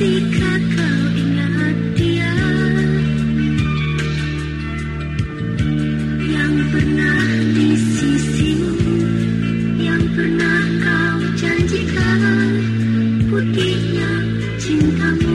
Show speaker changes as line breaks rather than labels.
Jika kau ingat dia Yang pernah di sisimu Yang pernah kau janjikan Putihnya cintamu.